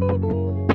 Música